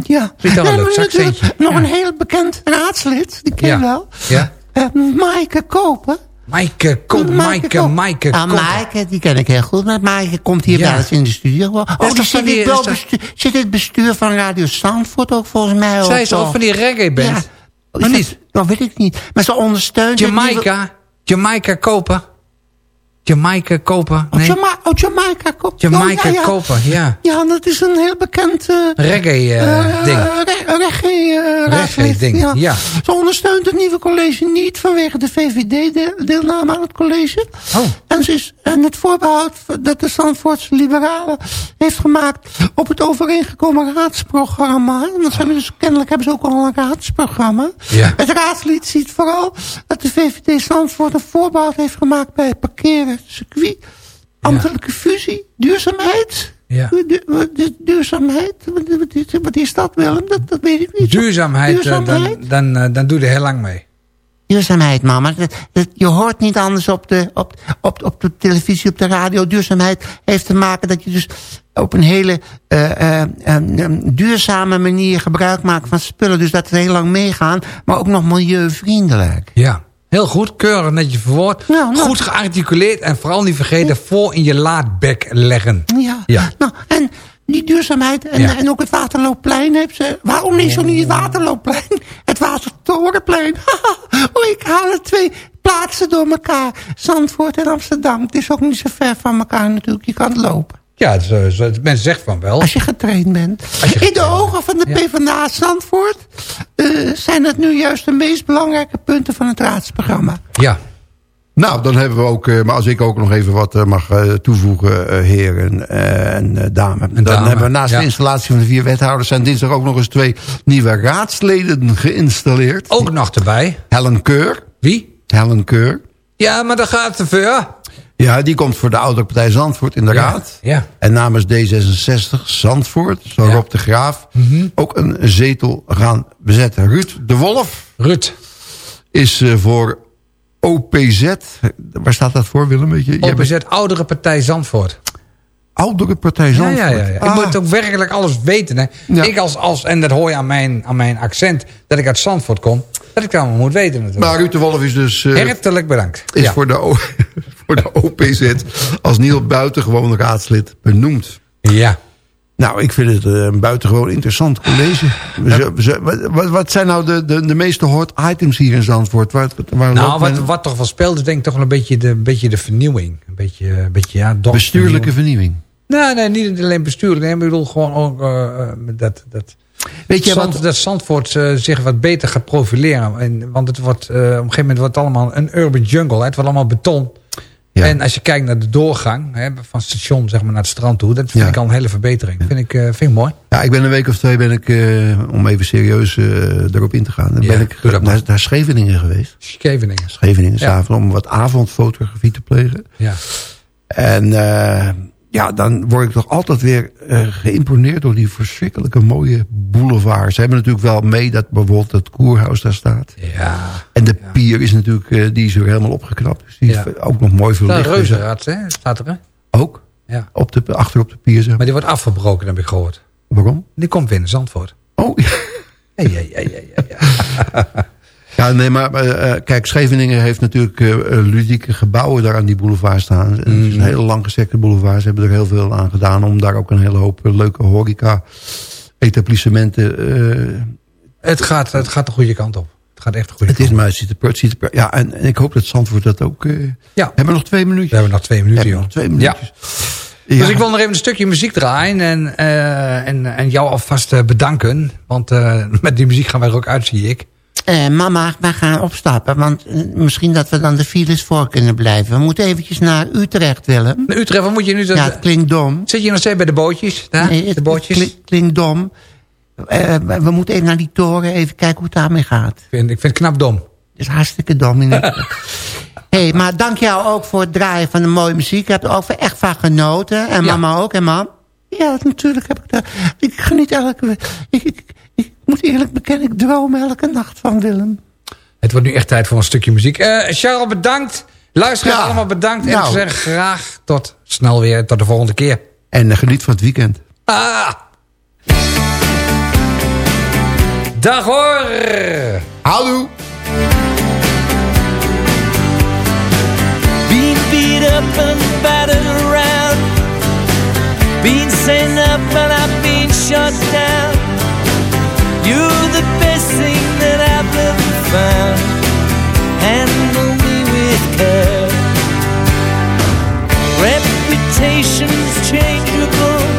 Ja. Leuk, maar natuurlijk zakcentje? Nog een heel bekend raadslid, die ken je wel. Ja. Eh, Maaike Koper. Maaike, kom, Maaike. Maaike, Ah. Maaike, die ken ik heel goed. Maar Maaike komt hier wel eens in de studio. Oh, die zit, in het bestuur, zit in het bestuur van Radio Zandvoort ook volgens mij. Zij is ook toch? van die reggae-band. Ja. Maar niet. Dat weet ik niet. Maar ze ondersteunt... Jamaica. Jamaica kopen. Jamaica kopen. Oh, Nee. Jama oh, Jamaica Koper. Jamaica Oh, ja, ja. kopen, ja. Ja, dat is een heel bekend... eh, Reggae-ding. eh, re- reggae, eh, Reggae-ding, ja. Ze ondersteunt het nieuwe college niet vanwege de VVD-deelname aan het college. Oh. En, ze is, en het voorbehoud dat de Zandvoortse Liberalen heeft gemaakt op het overeengekomen raadsprogramma. Want ze hebben dus, kennelijk hebben ze ook al een raadsprogramma. Ja. Het raadslid ziet vooral dat de VVD Zandvoort een voorbehoud heeft gemaakt bij het parkeren, circuit, ambtelijke fusie, duurzaamheid. Ja. Du- du- duurzaamheid, wat, is- dat Willem? Dat, dat weet ik niet. Duurzaamheid, eh, Duurzaamheid? dan, dan, eh, dan doe je er heel lang mee. Duurzaamheid, mama. Dat, dat- je hoort niet anders op de, op, op, op de televisie, op de radio. Duurzaamheid heeft te maken dat je dus op een hele eh, eh, eh, eh, duurzame manier gebruik maakt van spullen. Dus dat ze heel lang meegaan, maar ook nog milieuvriendelijk. Ja. Heel goed, keurig netjes verwoord. Ja, nou. Goed gearticuleerd en vooral niet vergeten voor in je laadbek leggen. Ja. Ja. Nou, en die duurzaamheid en, Ja. en ook het Waterloopplein heeft ze... Waarom niet zo niet het Waterloopplein? Het Watertorenplein. oh, ik haal het twee plaatsen door elkaar. Zandvoort en Amsterdam. Het is ook niet zo ver van elkaar natuurlijk. Je kan lopen. Ja, zo, zo, mensen zeggen van wel. Als je getraind bent. je In de ogen van de Ja. PvdA Zandvoort... eh, zijn het nu juist de meest belangrijke punten van het raadsprogramma. Ja. Nou, dan hebben we ook, eh, maar als ik ook nog even wat eh, mag eh, toevoegen, eh, heren eh, en eh, dames. Dan dame, hebben we naast ja. de installatie van de vier wethouders... zijn dinsdag ook nog eens twee nieuwe raadsleden geïnstalleerd. Ook nog erbij. Helen Keur. Wie? Helen Keur. Ja, maar dat gaat te ver. Ja, die komt voor de oudere partij Zandvoort in de Ja, raad. ja. En namens D66 Zandvoort, zo Ja. Mhm. Rob de Graaf... ook een zetel gaan bezetten. Ruud de Wolf Ruud. is eh, voor OPZ... Waar staat dat voor, Willem? Weet je? Bent- OPZ, Oudere Partij Zandvoort. Oudere partij Zandvoort. ja, ja. ja. Ah, Ik moet ook werkelijk alles weten. Hè. Ja. Ik als, als, en dat hoor je aan mijn, aan mijn accent, dat ik uit Zandvoort kom. Dat ik dat allemaal moet weten natuurlijk. maar Ruud de Wolf is dus... eh, Hartelijk bedankt. is voor, de voor de OPZ als nieuw buitengewoon raadslid benoemd. ja. Nou, ik vind het eh, een buitengewoon interessant college. Wat- wat, zijn nou de, de, de meeste hot items hier in Zandvoort? Waar, waar Nou, wat, men- wat toch wel speelt is denk ik toch wel een beetje de, een beetje de vernieuwing. Een beetje, een beetje ja, bestuurlijke dorpsvernieuwing. vernieuwing. Nee, nee, niet alleen bestuurlijk. Nee, ik bedoel gewoon ook eh, eh, dat, dat, Weet je Zand, wat? dat Zandvoort eh, zich wat beter gaat profileren. En, want het wordt, eh, op een gegeven moment wordt het allemaal een urban jungle. Hè. Het wordt allemaal beton. Ja. En als je kijkt naar de doorgang hè, van het station zeg maar, naar het strand toe. Dat vind Ja. ik al een hele verbetering. Vind ik, eh, vind ik mooi. Ja, ik ben een week of twee, ben ik, eh, om even serieus eh, erop in te gaan... Dan ben ik naar, naar Scheveningen geweest. Scheveningen. Scheveningen, s'avonds, om wat avondfotografie te plegen. Ja. En ja, dan word ik toch altijd weer eh, geïmponeerd door die verschrikkelijke mooie boulevards. Ze hebben natuurlijk wel mee dat bijvoorbeeld het Koerhuis daar staat. Ja. En de pier is natuurlijk, eh, die is weer helemaal opgeknapt. Dus die Ja. is ook nog mooi verlicht. een eh, reuzenrad, hè? Staat er, hè? Ook? Ja. Op de, achter op de pier, zeg Maar die wordt afgebroken, heb ik gehoord. Waarom? Die komt weer in Zandvoort. Oh, Ja, ja, ja, ja, ja, nee, maar eh, eh, kijk, Scheveningen heeft natuurlijk eh, ludieke gebouwen daar aan die boulevard staan. Het is een hele langgesekte boulevard. Ze hebben er heel veel aan gedaan om daar ook een hele hoop leuke horeca etablissementen eh, Het, gaat, het gaat de goede kant op. Het gaat echt de goede Het is kant op. maar het er, het ziet er ja, en, en ik hoop dat Zandvoort dat ook... Ja. Hebben we nog twee minuutjes? We hebben nog twee minuten, joh. twee minuutjes. Ja. Dus ik wil nog even een stukje muziek draaien en, en, en jou alvast bedanken. Want met die muziek gaan wij er ook uit, zie ik. Eh, mama, wij gaan opstappen, want eh, misschien dat we dan de files voor kunnen blijven. We moeten eventjes naar Utrecht, Willem. Naar Utrecht, wat moet je nu... Ja, het klinkt dom. Zit je nog steeds bij de bootjes? Daar? Nee, het, de bootjes? het klinkt, klinkt dom. Eh, we we moeten even naar die toren, even kijken hoe het daarmee gaat. Ik vind, ik vind het knap dom. Het is hartstikke dom. hey, maar dank jou ook voor het draaien van de mooie muziek. Ik heb er ook echt van genoten. En Ja. mama ook. En mam? Ja, natuurlijk heb ik dat. Ik geniet elke... Ik moet eerlijk bekennen, ik droom elke nacht van Willem. Het wordt nu echt tijd voor een stukje muziek. Eh Charles, bedankt. Luisteraars Ja. allemaal bedankt. En Nou. ik zeg graag tot snel weer. Tot de volgende keer. En eh, geniet van het weekend. Ah! Dag hoor! Houdoe! Been beat up and battered around. Been sent up and I've been shut down. You're the best thing that I've ever found. Handle me with care. Reputation's changeable.